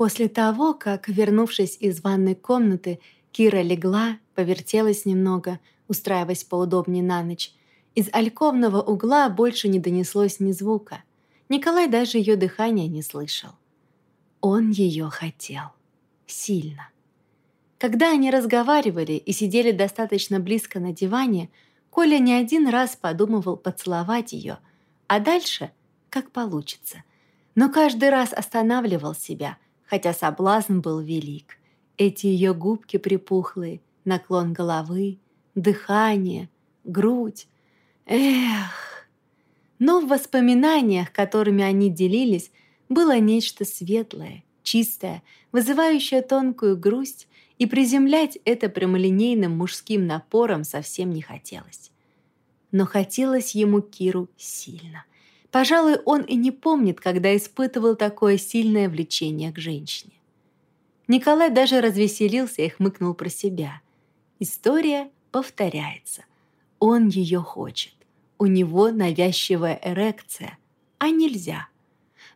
После того, как, вернувшись из ванной комнаты, Кира легла, повертелась немного, устраиваясь поудобнее на ночь, из альковного угла больше не донеслось ни звука. Николай даже ее дыхания не слышал. Он ее хотел. Сильно. Когда они разговаривали и сидели достаточно близко на диване, Коля не один раз подумывал поцеловать ее, а дальше как получится. Но каждый раз останавливал себя – хотя соблазн был велик. Эти ее губки припухлые, наклон головы, дыхание, грудь. Эх! Но в воспоминаниях, которыми они делились, было нечто светлое, чистое, вызывающее тонкую грусть, и приземлять это прямолинейным мужским напором совсем не хотелось. Но хотелось ему Киру сильно. Пожалуй, он и не помнит, когда испытывал такое сильное влечение к женщине. Николай даже развеселился и хмыкнул про себя. История повторяется. Он ее хочет. У него навязчивая эрекция. А нельзя.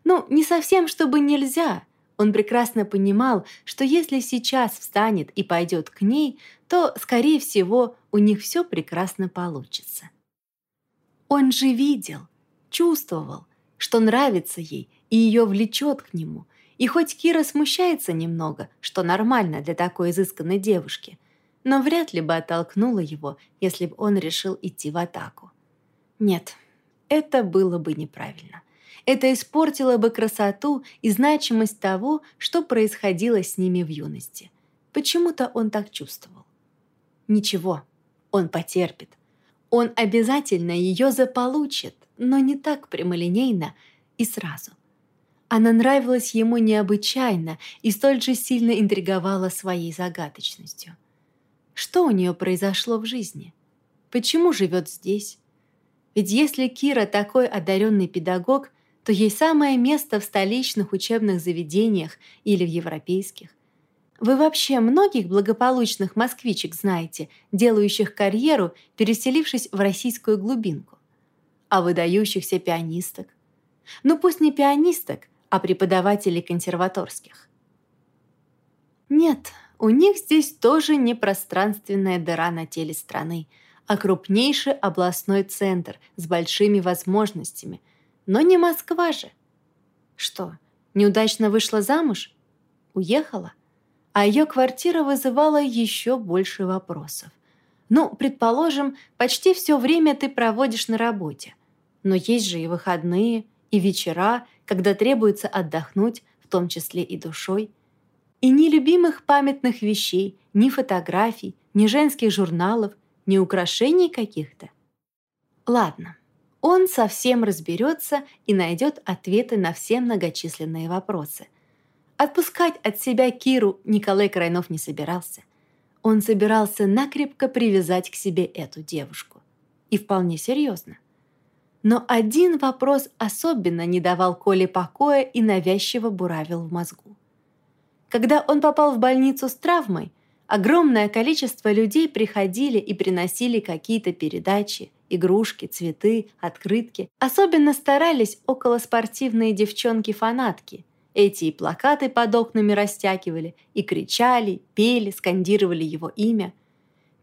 Ну, не совсем, чтобы нельзя. Он прекрасно понимал, что если сейчас встанет и пойдет к ней, то, скорее всего, у них все прекрасно получится. Он же видел, чувствовал, что нравится ей и ее влечет к нему. И хоть Кира смущается немного, что нормально для такой изысканной девушки, но вряд ли бы оттолкнула его, если бы он решил идти в атаку. Нет, это было бы неправильно. Это испортило бы красоту и значимость того, что происходило с ними в юности. Почему-то он так чувствовал. Ничего, он потерпит. Он обязательно ее заполучит но не так прямолинейно и сразу. Она нравилась ему необычайно и столь же сильно интриговала своей загадочностью. Что у нее произошло в жизни? Почему живет здесь? Ведь если Кира такой одаренный педагог, то ей самое место в столичных учебных заведениях или в европейских. Вы вообще многих благополучных москвичек знаете, делающих карьеру, переселившись в российскую глубинку? а выдающихся пианисток. Ну пусть не пианисток, а преподавателей консерваторских. Нет, у них здесь тоже не пространственная дыра на теле страны, а крупнейший областной центр с большими возможностями. Но не Москва же. Что, неудачно вышла замуж? Уехала? А ее квартира вызывала еще больше вопросов. Ну, предположим, почти все время ты проводишь на работе – но есть же и выходные, и вечера, когда требуется отдохнуть, в том числе и душой. И ни любимых памятных вещей, ни фотографий, ни женских журналов, ни украшений каких-то. Ладно, он совсем разберется и найдет ответы на все многочисленные вопросы. Отпускать от себя Киру Николай Крайнов не собирался. Он собирался накрепко привязать к себе эту девушку. И вполне серьезно. Но один вопрос особенно не давал Коле покоя и навязчиво буравил в мозгу. Когда он попал в больницу с травмой, огромное количество людей приходили и приносили какие-то передачи, игрушки, цветы, открытки. Особенно старались околоспортивные девчонки-фанатки. Эти и плакаты под окнами растягивали, и кричали, пели, скандировали его имя –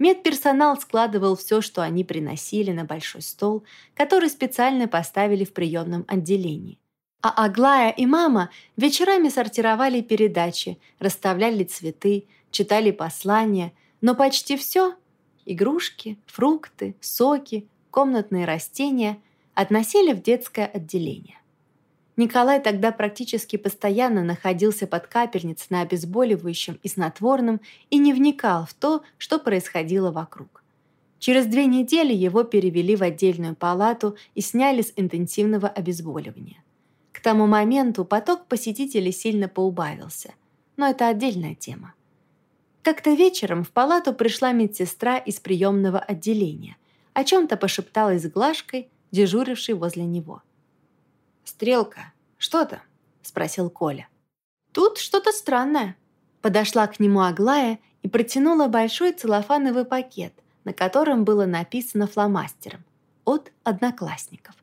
Медперсонал складывал все, что они приносили на большой стол, который специально поставили в приемном отделении. А Аглая и мама вечерами сортировали передачи, расставляли цветы, читали послания, но почти все – игрушки, фрукты, соки, комнатные растения – относили в детское отделение. Николай тогда практически постоянно находился под капельницей на обезболивающем и снотворном и не вникал в то, что происходило вокруг. Через две недели его перевели в отдельную палату и сняли с интенсивного обезболивания. К тому моменту поток посетителей сильно поубавился, но это отдельная тема. Как-то вечером в палату пришла медсестра из приемного отделения, о чем-то пошепталась с Глашкой, дежурившей возле него – «Стрелка, что то?» – спросил Коля. «Тут что-то странное». Подошла к нему Аглая и протянула большой целлофановый пакет, на котором было написано фломастером «От одноклассников».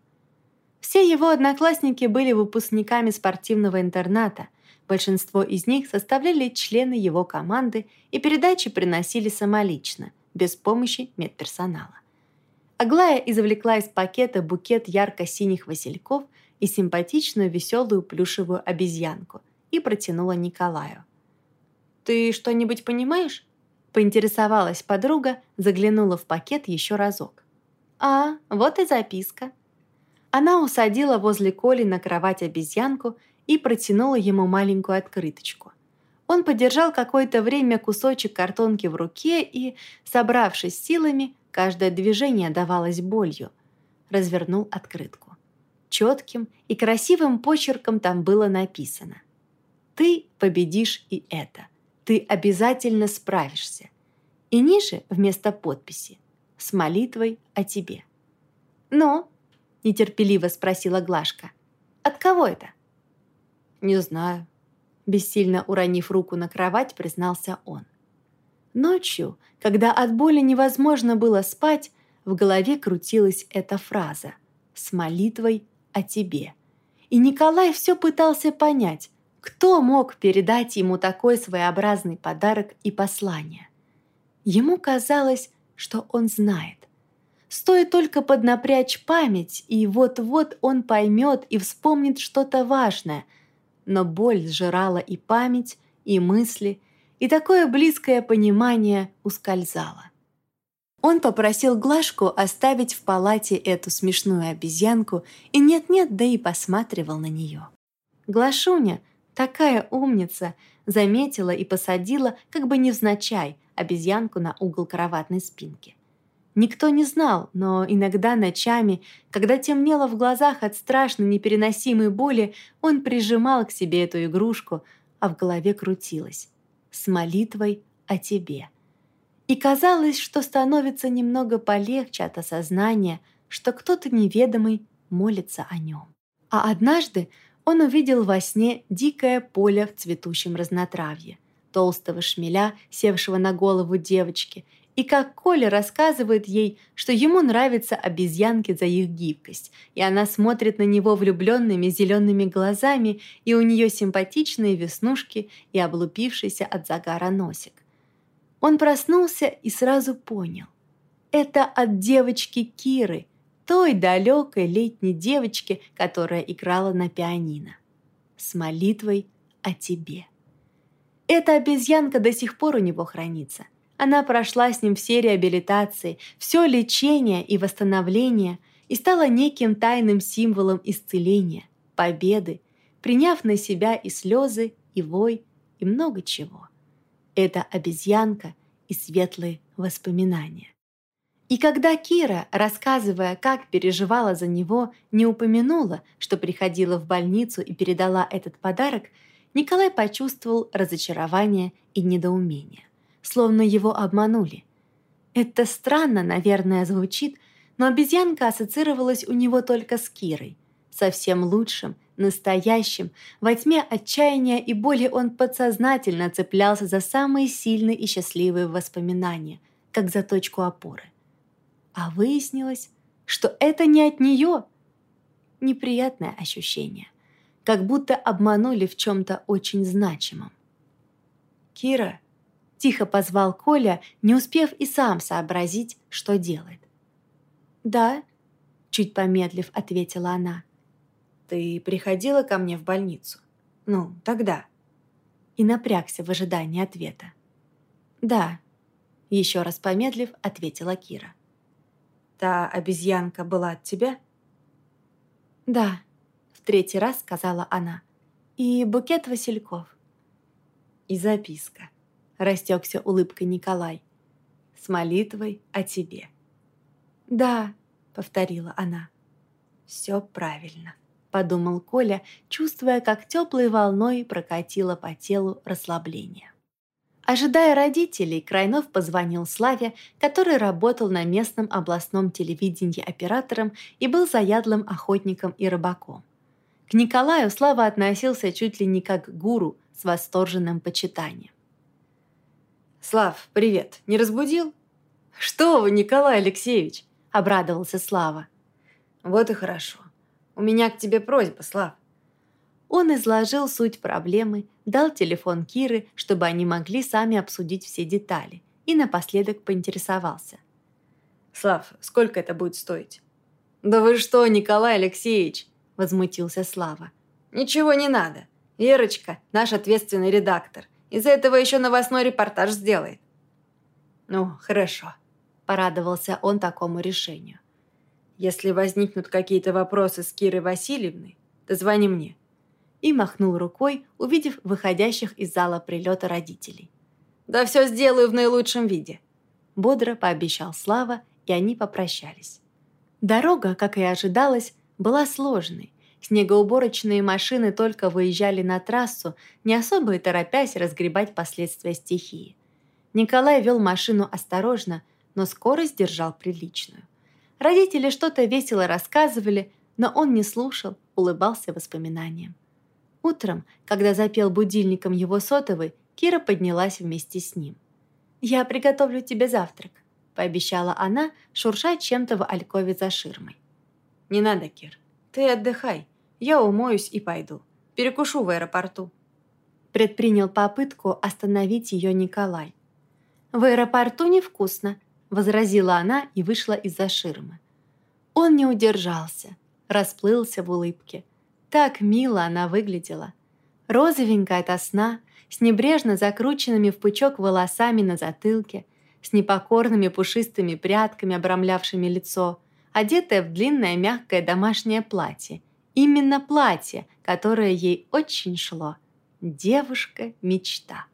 Все его одноклассники были выпускниками спортивного интерната, Большинство из них составляли члены его команды и передачи приносили самолично, без помощи медперсонала. Аглая извлекла из пакета букет ярко-синих васильков и симпатичную веселую плюшевую обезьянку и протянула Николаю. «Ты что-нибудь понимаешь?» Поинтересовалась подруга, заглянула в пакет еще разок. «А, вот и записка». Она усадила возле Коли на кровать обезьянку и протянула ему маленькую открыточку. Он подержал какое-то время кусочек картонки в руке и, собравшись силами, каждое движение давалось болью. Развернул открытку. Четким и красивым почерком там было написано «Ты победишь и это. Ты обязательно справишься». И ниже вместо подписи «С молитвой о тебе». «Ну?» – нетерпеливо спросила Глашка. «От кого это?» «Не знаю», – бессильно уронив руку на кровать, признался он. Ночью, когда от боли невозможно было спать, в голове крутилась эта фраза «С молитвой о тебе». И Николай все пытался понять, кто мог передать ему такой своеобразный подарок и послание. Ему казалось, что он знает. Стоит только поднапрячь память, и вот-вот он поймет и вспомнит что-то важное – но боль сжирала и память, и мысли, и такое близкое понимание ускользало. Он попросил Глашку оставить в палате эту смешную обезьянку и нет-нет, да и посматривал на нее. Глашуня, такая умница, заметила и посадила, как бы невзначай, обезьянку на угол кроватной спинки. Никто не знал, но иногда ночами, когда темнело в глазах от страшно непереносимой боли, он прижимал к себе эту игрушку, а в голове крутилось. С молитвой о тебе. И казалось, что становится немного полегче от осознания, что кто-то неведомый молится о нем. А однажды он увидел во сне дикое поле в цветущем разнотравье, толстого шмеля, севшего на голову девочки – и как Коля рассказывает ей, что ему нравятся обезьянки за их гибкость, и она смотрит на него влюбленными зелеными глазами, и у нее симпатичные веснушки и облупившийся от загара носик. Он проснулся и сразу понял. Это от девочки Киры, той далекой летней девочки, которая играла на пианино. С молитвой о тебе. Эта обезьянка до сих пор у него хранится – она прошла с ним все реабилитации, все лечение и восстановление и стала неким тайным символом исцеления, победы, приняв на себя и слезы, и вой, и много чего. Это обезьянка и светлые воспоминания. И когда Кира, рассказывая, как переживала за него, не упомянула, что приходила в больницу и передала этот подарок, Николай почувствовал разочарование и недоумение словно его обманули. Это странно, наверное, звучит, но обезьянка ассоциировалась у него только с Кирой. Совсем лучшим, настоящим, во тьме отчаяния и боли он подсознательно цеплялся за самые сильные и счастливые воспоминания, как за точку опоры. А выяснилось, что это не от нее. Неприятное ощущение, как будто обманули в чем-то очень значимом. «Кира», Тихо позвал Коля, не успев и сам сообразить, что делает. «Да», — чуть помедлив ответила она. «Ты приходила ко мне в больницу? Ну, тогда». И напрягся в ожидании ответа. «Да», — еще раз помедлив, ответила Кира. «Та обезьянка была от тебя?» «Да», — в третий раз сказала она. «И букет васильков». «И записка», растекся улыбкой Николай. «С молитвой о тебе». «Да», — повторила она. «Все правильно», — подумал Коля, чувствуя, как теплой волной прокатило по телу расслабление. Ожидая родителей, Крайнов позвонил Славе, который работал на местном областном телевидении оператором и был заядлым охотником и рыбаком. К Николаю Слава относился чуть ли не как гуру с восторженным почитанием. «Слав, привет. Не разбудил?» «Что вы, Николай Алексеевич?» – обрадовался Слава. «Вот и хорошо. У меня к тебе просьба, Слав». Он изложил суть проблемы, дал телефон Киры, чтобы они могли сами обсудить все детали, и напоследок поинтересовался. «Слав, сколько это будет стоить?» «Да вы что, Николай Алексеевич!» – возмутился Слава. «Ничего не надо. Верочка – наш ответственный редактор. Из-за этого еще новостной репортаж сделает». «Ну, хорошо», – порадовался он такому решению. «Если возникнут какие-то вопросы с Кирой Васильевной, то звони мне и махнул рукой, увидев выходящих из зала прилета родителей. «Да все сделаю в наилучшем виде», – бодро пообещал Слава, и они попрощались. Дорога, как и ожидалось, была сложной. Снегоуборочные машины только выезжали на трассу, не особо и торопясь разгребать последствия стихии. Николай вел машину осторожно, но скорость держал приличную. Родители что-то весело рассказывали, но он не слушал, улыбался воспоминаниям. Утром, когда запел будильником его сотовый, Кира поднялась вместе с ним. «Я приготовлю тебе завтрак», – пообещала она, шурша чем-то в алькове за ширмой. «Не надо, Кир. Ты отдыхай. Я умоюсь и пойду. Перекушу в аэропорту». Предпринял попытку остановить ее Николай. «В аэропорту невкусно», – возразила она и вышла из-за ширмы. Он не удержался, расплылся в улыбке. Так мило она выглядела. Розовенькая от сна, с небрежно закрученными в пучок волосами на затылке, с непокорными пушистыми прядками, обрамлявшими лицо, одетая в длинное мягкое домашнее платье. Именно платье, которое ей очень шло. Девушка-мечта.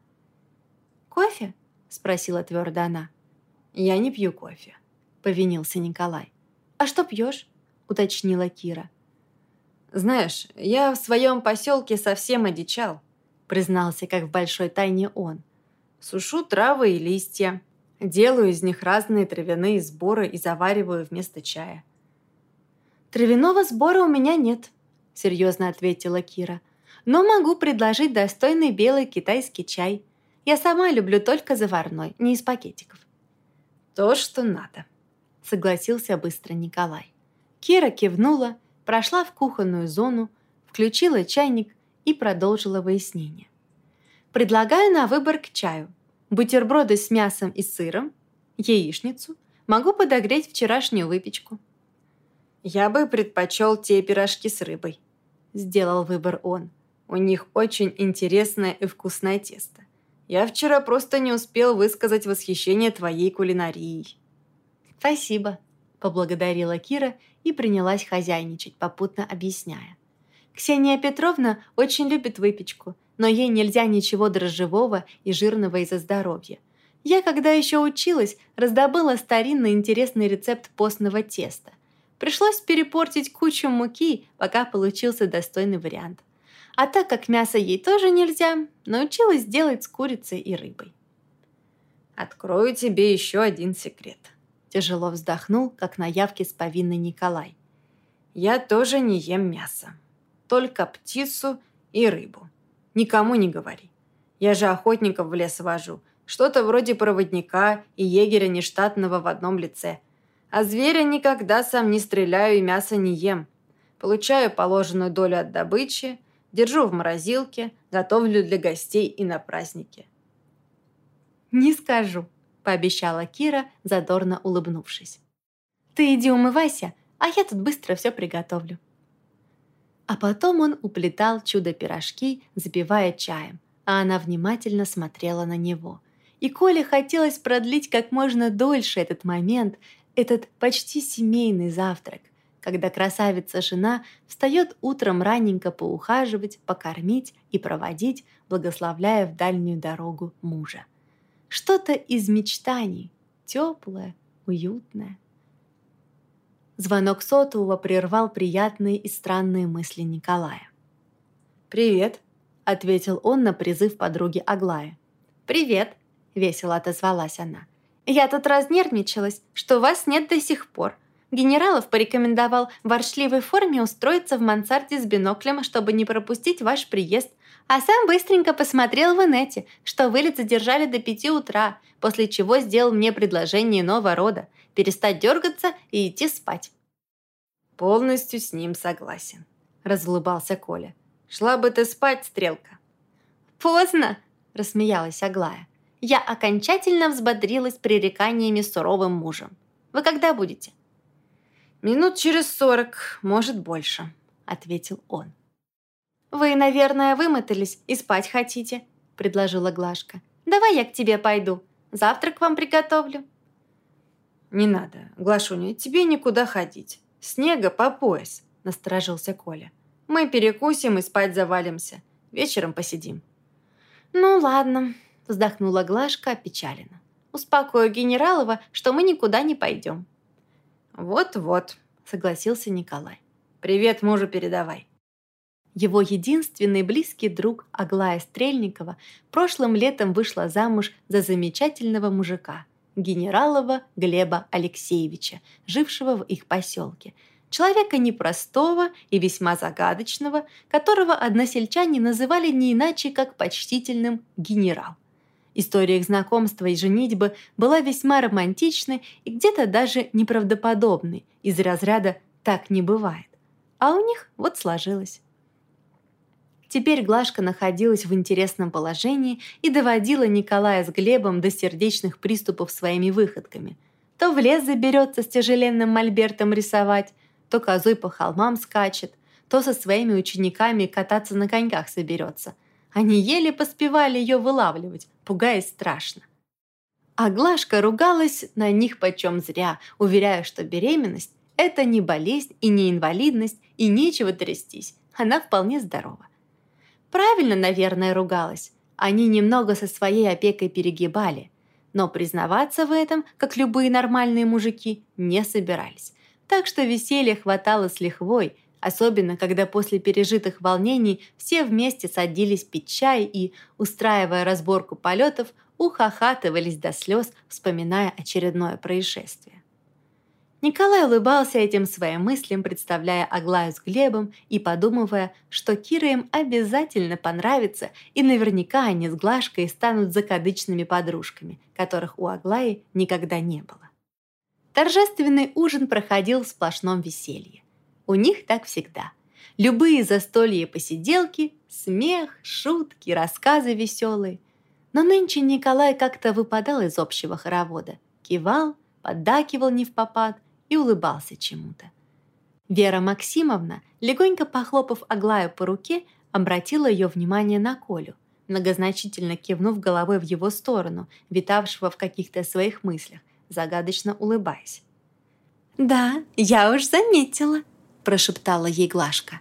«Кофе?» – спросила твердо она. «Я не пью кофе», – повинился Николай. «А что пьешь?» – уточнила Кира. «Знаешь, я в своем поселке совсем одичал», признался, как в большой тайне он. «Сушу травы и листья, делаю из них разные травяные сборы и завариваю вместо чая». «Травяного сбора у меня нет», — серьезно ответила Кира. «Но могу предложить достойный белый китайский чай. Я сама люблю только заварной, не из пакетиков». «То, что надо», — согласился быстро Николай. Кира кивнула, прошла в кухонную зону, включила чайник и продолжила выяснение. Предлагаю на выбор к чаю. Бутерброды с мясом и сыром, яичницу, могу подогреть вчерашнюю выпечку. «Я бы предпочел те пирожки с рыбой», – сделал выбор он. «У них очень интересное и вкусное тесто. Я вчера просто не успел высказать восхищение твоей кулинарией». «Спасибо», – поблагодарила Кира и принялась хозяйничать, попутно объясняя. «Ксения Петровна очень любит выпечку, но ей нельзя ничего дрожжевого и жирного из-за здоровья. Я, когда еще училась, раздобыла старинный интересный рецепт постного теста. Пришлось перепортить кучу муки, пока получился достойный вариант. А так как мясо ей тоже нельзя, научилась делать с курицей и рыбой. «Открою тебе еще один секрет», Тяжело вздохнул, как на явке с повинной Николай. «Я тоже не ем мясо. Только птицу и рыбу. Никому не говори. Я же охотников в лес вожу. Что-то вроде проводника и егеря нештатного в одном лице. А зверя никогда сам не стреляю и мясо не ем. Получаю положенную долю от добычи, держу в морозилке, готовлю для гостей и на праздники». «Не скажу», пообещала Кира, задорно улыбнувшись. «Ты иди умывайся, а я тут быстро все приготовлю». А потом он уплетал чудо-пирожки, запивая чаем, а она внимательно смотрела на него. И Коле хотелось продлить как можно дольше этот момент, этот почти семейный завтрак, когда красавица-жена встает утром раненько поухаживать, покормить и проводить, благословляя в дальнюю дорогу мужа. Что-то из мечтаний, теплое, уютное. Звонок сотового прервал приятные и странные мысли Николая. «Привет», — ответил он на призыв подруги Аглая. «Привет», — весело отозвалась она. «Я тут разнервничалась, что вас нет до сих пор. Генералов порекомендовал в воршливой форме устроиться в мансарде с биноклем, чтобы не пропустить ваш приезд, а сам быстренько посмотрел в инете, что вылет задержали до пяти утра, после чего сделал мне предложение нового рода – перестать дергаться и идти спать. «Полностью с ним согласен», – разулыбался Коля. Шла бы ты спать, Стрелка». «Поздно!» – рассмеялась Аглая. «Я окончательно взбодрилась пререканиями суровым мужем. Вы когда будете?» «Минут через сорок, может, больше», – ответил он. «Вы, наверное, вымотались и спать хотите», – предложила Глашка. «Давай я к тебе пойду. Завтрак вам приготовлю». «Не надо, Глашуня, тебе никуда ходить. Снега по пояс», – насторожился Коля. «Мы перекусим и спать завалимся. Вечером посидим». «Ну ладно», – вздохнула Глашка опечаленно. «Успокою Генералова, что мы никуда не пойдем». «Вот-вот», – согласился Николай. «Привет мужу передавай». Его единственный близкий друг Аглая Стрельникова прошлым летом вышла замуж за замечательного мужика, генералова Глеба Алексеевича, жившего в их поселке. Человека непростого и весьма загадочного, которого односельчане называли не иначе, как почтительным генерал. История их знакомства и женитьбы была весьма романтичной и где-то даже неправдоподобной, из разряда «так не бывает». А у них вот сложилось. Теперь Глашка находилась в интересном положении и доводила Николая с Глебом до сердечных приступов своими выходками. То в лес заберется с тяжеленным мольбертом рисовать, то козой по холмам скачет, то со своими учениками кататься на коньках соберется. Они еле поспевали ее вылавливать, пугаясь страшно. А Глашка ругалась на них почем зря, уверяя, что беременность – это не болезнь и не инвалидность, и нечего трястись, она вполне здорова. Правильно, наверное, ругалась. Они немного со своей опекой перегибали. Но признаваться в этом, как любые нормальные мужики, не собирались. Так что веселья хватало с лихвой, особенно когда после пережитых волнений все вместе садились пить чай и, устраивая разборку полетов, ухахатывались до слез, вспоминая очередное происшествие. Николай улыбался этим своим мыслям, представляя Аглаю с Глебом и подумывая, что Кира им обязательно понравится, и наверняка они с Глашкой станут закадычными подружками, которых у Аглаи никогда не было. Торжественный ужин проходил в сплошном веселье. У них так всегда. Любые застолья и посиделки, смех, шутки, рассказы веселые. Но нынче Николай как-то выпадал из общего хоровода. Кивал, поддакивал не в попад, и улыбался чему-то. Вера Максимовна, легонько похлопав Аглаю по руке, обратила ее внимание на Колю, многозначительно кивнув головой в его сторону, витавшего в каких-то своих мыслях, загадочно улыбаясь. «Да, я уж заметила», – прошептала ей Глашка.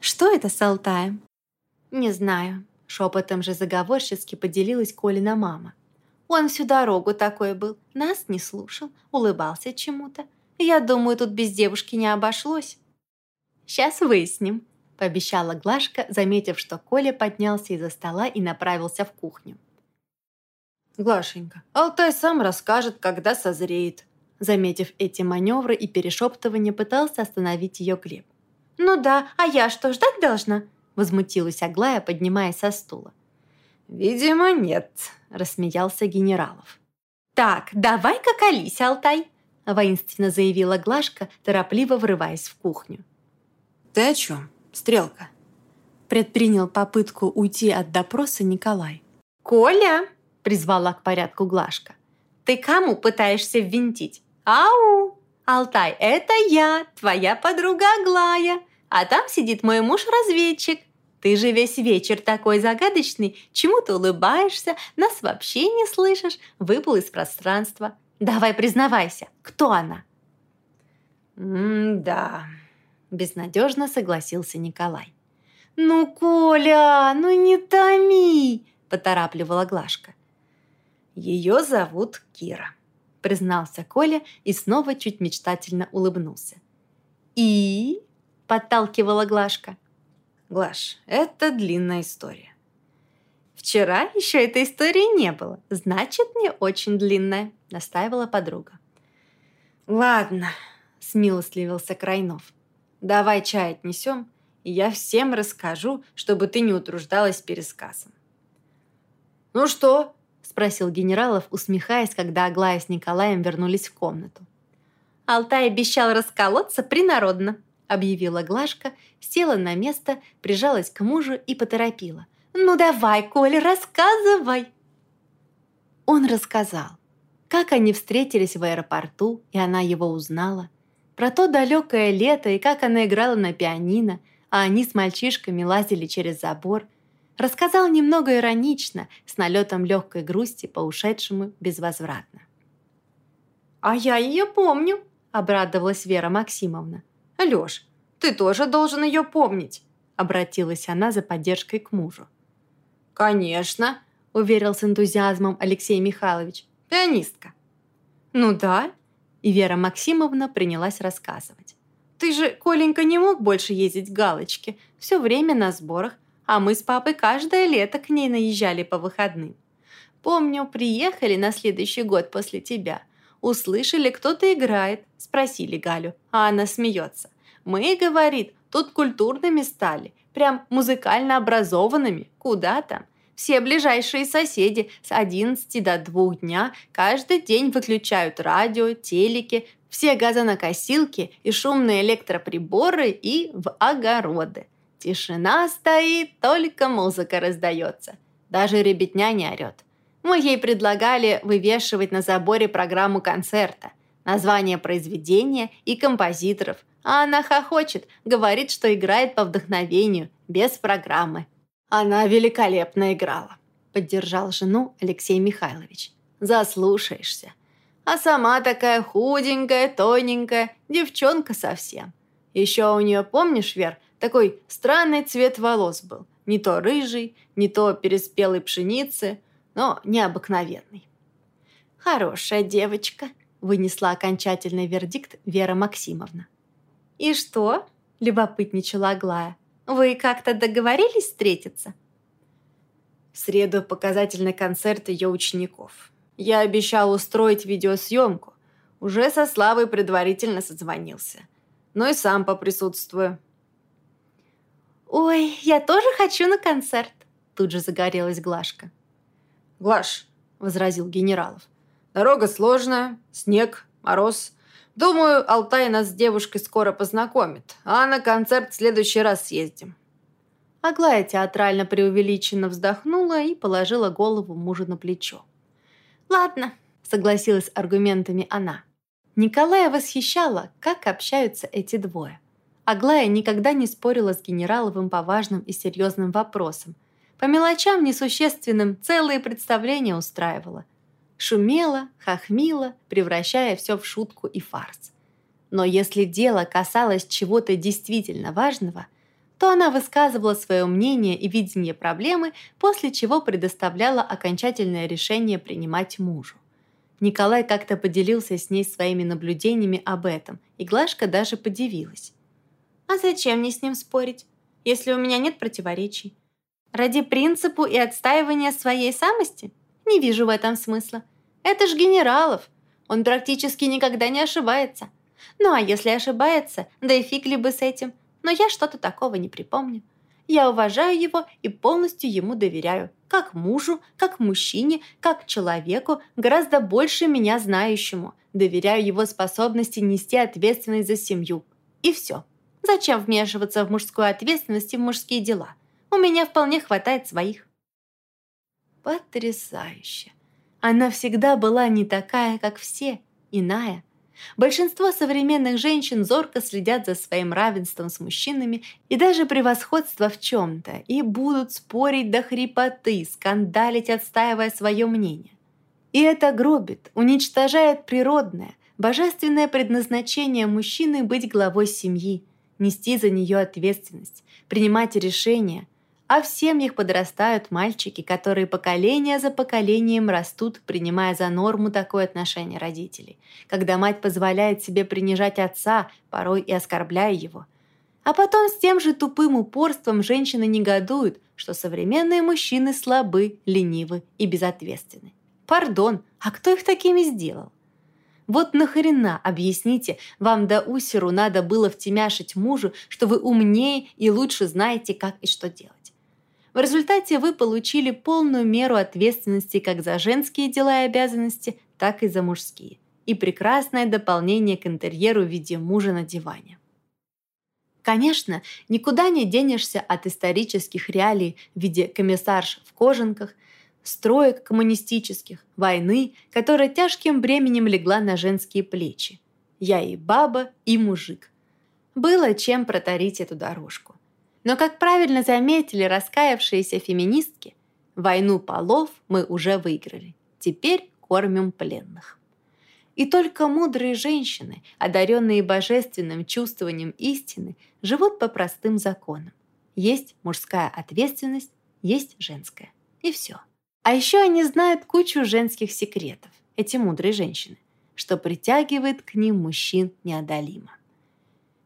«Что это с Алтаем?» «Не знаю», – шепотом же заговорчески поделилась Колина мама. «Он всю дорогу такой был, нас не слушал, улыбался чему-то. Я думаю, тут без девушки не обошлось». «Сейчас выясним», – пообещала Глашка, заметив, что Коля поднялся из-за стола и направился в кухню. «Глашенька, Алтай сам расскажет, когда созреет», Заметив эти маневры и перешептывания, пытался остановить ее Глеб. «Ну да, а я что, ждать должна?» Возмутилась Аглая, поднимаясь со стула. «Видимо, нет», – рассмеялся генералов. «Так, давай-ка колись, Алтай!» – воинственно заявила Глашка, торопливо врываясь в кухню. «Ты о чем, Стрелка?» Предпринял попытку уйти от допроса Николай. «Коля!» – призвала к порядку Глашка. «Ты кому пытаешься ввинтить? Ау! Алтай, это я, твоя подруга Аглая, а там сидит мой муж-разведчик. Ты же весь вечер такой загадочный, чему ты улыбаешься, нас вообще не слышишь, выпал из пространства. Давай признавайся, кто она?» «М-да», – безнадежно согласился Николай. «Ну, Коля, ну не томи!» – поторапливала Глашка. «Ее зовут Кира», – признался Коля и снова чуть мечтательно улыбнулся. «И?» – подталкивала Глашка. «Глаш, это длинная история. «Вчера еще этой истории не было, значит, не очень длинная», — настаивала подруга. «Ладно», — смилостливился Крайнов. «Давай чай отнесем, и я всем расскажу, чтобы ты не утруждалась пересказом». «Ну что?» — спросил генералов, усмехаясь, когда Аглая с Николаем вернулись в комнату. «Алтай обещал расколоться принародно», — объявила Глашка, села на место, прижалась к мужу и поторопила. «Ну давай, Коля, рассказывай!» Он рассказал, как они встретились в аэропорту, и она его узнала, про то далекое лето и как она играла на пианино, а они с мальчишками лазили через забор. Рассказал немного иронично, с налетом легкой грусти по ушедшему безвозвратно. «А я ее помню», — обрадовалась Вера Максимовна. «Лёш, ты тоже должен ее помнить», — обратилась она за поддержкой к мужу. «Конечно», — уверил с энтузиазмом Алексей Михайлович. «Пианистка». «Ну да», — и Вера Максимовна принялась рассказывать. «Ты же, Коленька, не мог больше ездить к Галочке, все время на сборах, а мы с папой каждое лето к ней наезжали по выходным. Помню, приехали на следующий год после тебя. Услышали, кто-то играет, спросили Галю, а она смеется. Мы, говорит, тут культурными стали, прям музыкально образованными, куда там. Все ближайшие соседи с 11 до 2 дня каждый день выключают радио, телеки, все газонокосилки и шумные электроприборы и в огороды. Тишина стоит, только музыка раздается. Даже ребятня не орет. Мы ей предлагали вывешивать на заборе программу концерта, название произведения и композиторов, а она хохочет, говорит, что играет по вдохновению, без программы. Она великолепно играла, поддержал жену Алексей Михайлович. Заслушаешься. А сама такая худенькая, тоненькая, девчонка совсем. Еще у нее, помнишь, Вер, такой странный цвет волос был. Не то рыжий, не то переспелой пшеницы – но необыкновенный. «Хорошая девочка», — вынесла окончательный вердикт Вера Максимовна. «И что?» — любопытничала Аглая. «Вы как-то договорились встретиться?» В среду показательный концерт ее учеников. Я обещал устроить видеосъемку. Уже со Славой предварительно созвонился. Ну и сам поприсутствую. «Ой, я тоже хочу на концерт!» Тут же загорелась Глашка. «Глаш», — возразил генералов, — «дорога сложная, снег, мороз. Думаю, Алтай нас с девушкой скоро познакомит, а на концерт в следующий раз съездим». Аглая театрально преувеличенно вздохнула и положила голову мужу на плечо. «Ладно», — согласилась аргументами она. Николая восхищала, как общаются эти двое. Аглая никогда не спорила с Генераловым по важным и серьезным вопросам, по мелочам несущественным целые представления устраивала. Шумела, хохмила, превращая все в шутку и фарс. Но если дело касалось чего-то действительно важного, то она высказывала свое мнение и видение проблемы, после чего предоставляла окончательное решение принимать мужу. Николай как-то поделился с ней своими наблюдениями об этом, и Глашка даже подивилась. «А зачем мне с ним спорить, если у меня нет противоречий? Ради принципу и отстаивания своей самости? Не вижу в этом смысла. Это ж генералов. Он практически никогда не ошибается. Ну а если ошибается, да и фиг ли бы с этим. Но я что-то такого не припомню. Я уважаю его и полностью ему доверяю. Как мужу, как мужчине, как человеку, гораздо больше меня знающему. Доверяю его способности нести ответственность за семью. И все. Зачем вмешиваться в мужскую ответственность и в мужские дела? У меня вполне хватает своих». Потрясающе. Она всегда была не такая, как все, иная. Большинство современных женщин зорко следят за своим равенством с мужчинами и даже превосходство в чем-то, и будут спорить до хрипоты, скандалить, отстаивая свое мнение. И это гробит, уничтожает природное, божественное предназначение мужчины быть главой семьи, нести за нее ответственность, принимать решения, а в семьях подрастают мальчики, которые поколение за поколением растут, принимая за норму такое отношение родителей, когда мать позволяет себе принижать отца, порой и оскорбляя его. А потом с тем же тупым упорством женщины негодуют, что современные мужчины слабы, ленивы и безответственны. Пардон, а кто их такими сделал? Вот нахрена, объясните, вам до усеру надо было втемяшить мужу, что вы умнее и лучше знаете, как и что делать. В результате вы получили полную меру ответственности как за женские дела и обязанности, так и за мужские. И прекрасное дополнение к интерьеру в виде мужа на диване. Конечно, никуда не денешься от исторических реалий в виде комиссарш в кожанках, строек коммунистических, войны, которая тяжким бременем легла на женские плечи. Я и баба, и мужик. Было чем протарить эту дорожку. Но, как правильно заметили раскаявшиеся феминистки, войну полов мы уже выиграли. Теперь кормим пленных. И только мудрые женщины, одаренные божественным чувствованием истины, живут по простым законам. Есть мужская ответственность, есть женская. И все. А еще они знают кучу женских секретов, эти мудрые женщины, что притягивает к ним мужчин неодолимо.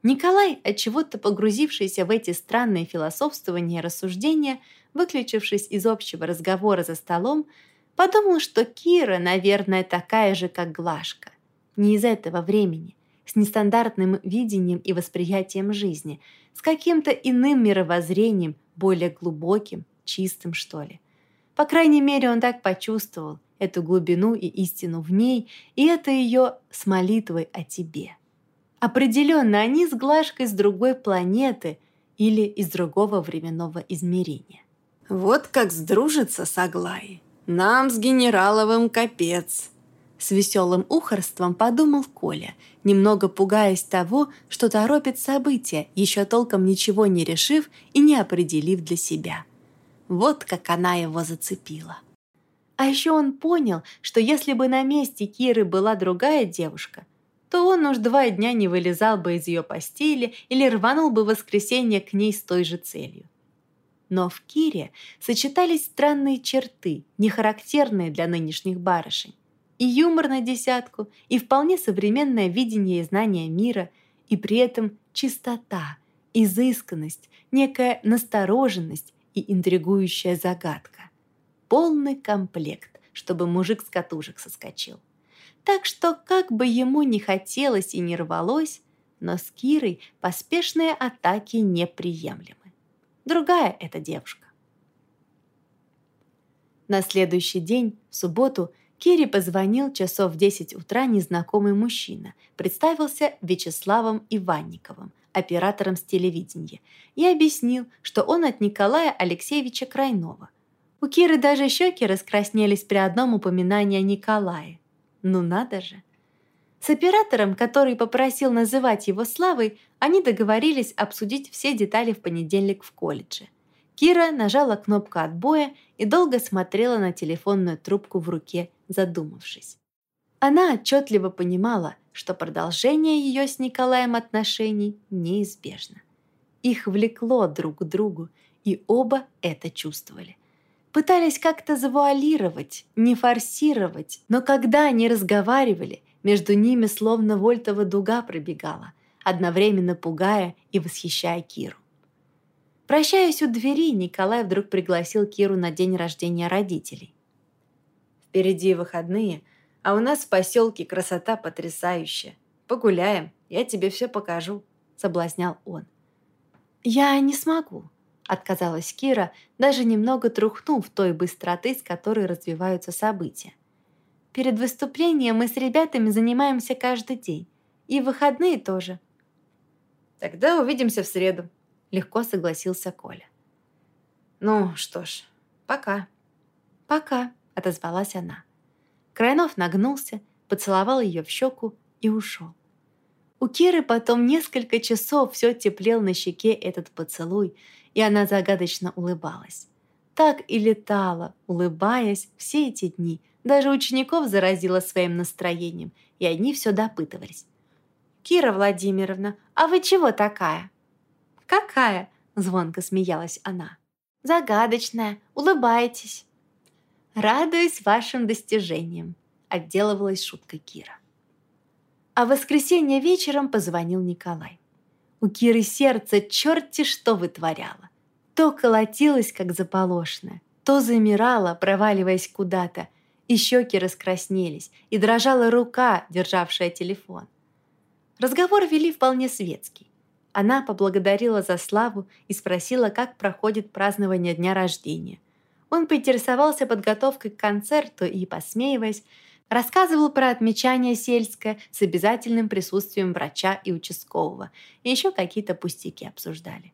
Николай, от чего-то погрузившийся в эти странные философствования и рассуждения, выключившись из общего разговора за столом, Подумал, что Кира, наверное, такая же, как Глашка. Не из этого времени, с нестандартным видением и восприятием жизни, с каким-то иным мировоззрением, более глубоким, чистым, что ли. По крайней мере, он так почувствовал эту глубину и истину в ней, и это ее с молитвой о тебе. Определенно, они с Глашкой с другой планеты или из другого временного измерения. Вот как сдружится с Аглаей. Нам с генераловым капец!» С веселым ухорством подумал Коля, немного пугаясь того, что торопит события, еще толком ничего не решив и не определив для себя. Вот как она его зацепила. А еще он понял, что если бы на месте Киры была другая девушка, то он уж два дня не вылезал бы из ее постели или рванул бы в воскресенье к ней с той же целью. Но в Кире сочетались странные черты, не характерные для нынешних барышень. И юмор на десятку, и вполне современное видение и знание мира, и при этом чистота, изысканность, некая настороженность и интригующая загадка. Полный комплект, чтобы мужик с катушек соскочил. Так что, как бы ему ни хотелось и не рвалось, но с Кирой поспешные атаки неприемлемы. Другая эта девушка. На следующий день, в субботу, Кире позвонил часов в 10 утра незнакомый мужчина, представился Вячеславом Иванниковым, оператором с телевидения, и объяснил, что он от Николая Алексеевича Крайнова. У Киры даже щеки раскраснелись при одном упоминании о Николае. Ну надо же! С оператором, который попросил называть его Славой, они договорились обсудить все детали в понедельник в колледже. Кира нажала кнопку отбоя и долго смотрела на телефонную трубку в руке, задумавшись. Она отчетливо понимала, что продолжение ее с Николаем отношений неизбежно. Их влекло друг к другу, и оба это чувствовали. Пытались как-то завуалировать, не форсировать, но когда они разговаривали, между ними словно вольтова дуга пробегала, одновременно пугая и восхищая Киру. Прощаясь у двери, Николай вдруг пригласил Киру на день рождения родителей. «Впереди выходные, а у нас в поселке красота потрясающая. Погуляем, я тебе все покажу», — соблазнял он. «Я не смогу», — отказалась Кира, даже немного трухнув той быстроты, с которой развиваются события. Перед выступлением мы с ребятами занимаемся каждый день. И в выходные тоже. Тогда увидимся в среду. Легко согласился Коля. Ну что ж, пока. Пока, отозвалась она. Крайнов нагнулся, поцеловал ее в щеку и ушел. У Киры потом несколько часов все теплел на щеке этот поцелуй, и она загадочно улыбалась. Так и летала, улыбаясь все эти дни, даже учеников заразила своим настроением, и они все допытывались. «Кира Владимировна, а вы чего такая?» «Какая?» – звонко смеялась она. «Загадочная, улыбаетесь». «Радуюсь вашим достижениям», – отделывалась шуткой Кира. А в воскресенье вечером позвонил Николай. У Киры сердце черти что вытворяло. То колотилось, как заполошное, то замирало, проваливаясь куда-то, и щеки раскраснелись, и дрожала рука, державшая телефон. Разговор вели вполне светский. Она поблагодарила за славу и спросила, как проходит празднование дня рождения. Он поинтересовался подготовкой к концерту и, посмеиваясь, Рассказывал про отмечание сельское с обязательным присутствием врача и участкового. И еще какие-то пустяки обсуждали.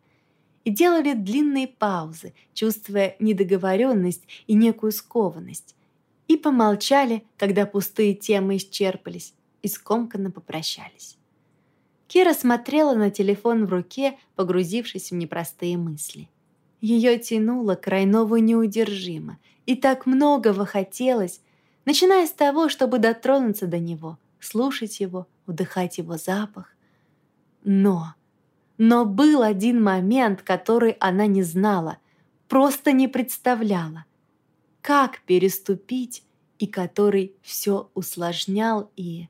И делали длинные паузы, чувствуя недоговоренность и некую скованность. И помолчали, когда пустые темы исчерпались, и скомканно попрощались. Кира смотрела на телефон в руке, погрузившись в непростые мысли. Ее тянуло к Райнову неудержимо, и так многого хотелось, начиная с того, чтобы дотронуться до него, слушать его, вдыхать его запах. Но, но был один момент, который она не знала, просто не представляла. Как переступить, и который все усложнял и